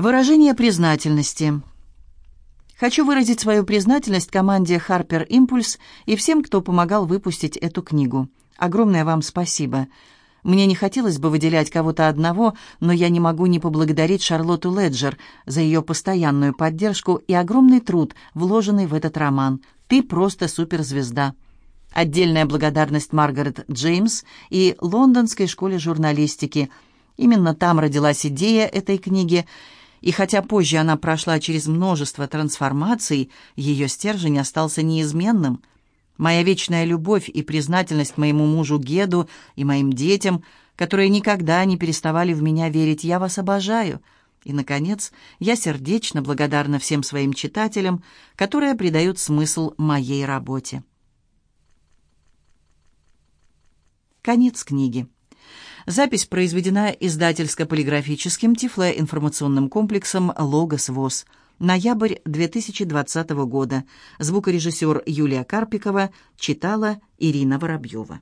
Выражение признательности. Хочу выразить свою признательность команде Harper Impulse и всем, кто помогал выпустить эту книгу. Огромное вам спасибо. Мне не хотелось бы выделять кого-то одного, но я не могу не поблагодарить Шарлотту Леджер за ее постоянную поддержку и огромный труд, вложенный в этот роман. Ты просто суперзвезда. Отдельная благодарность Маргарет Джеймс и Лондонской школе журналистики. Именно там родилась идея этой книги – и хотя позже она прошла через множество трансформаций, ее стержень остался неизменным. Моя вечная любовь и признательность моему мужу Геду и моим детям, которые никогда не переставали в меня верить, я вас обожаю. И, наконец, я сердечно благодарна всем своим читателям, которые придают смысл моей работе. Конец книги. Запись произведена издательско-полиграфическим тифлоинформационным комплексом «Логос ВОЗ». Ноябрь 2020 года. Звукорежиссер Юлия Карпикова читала Ирина Воробьева.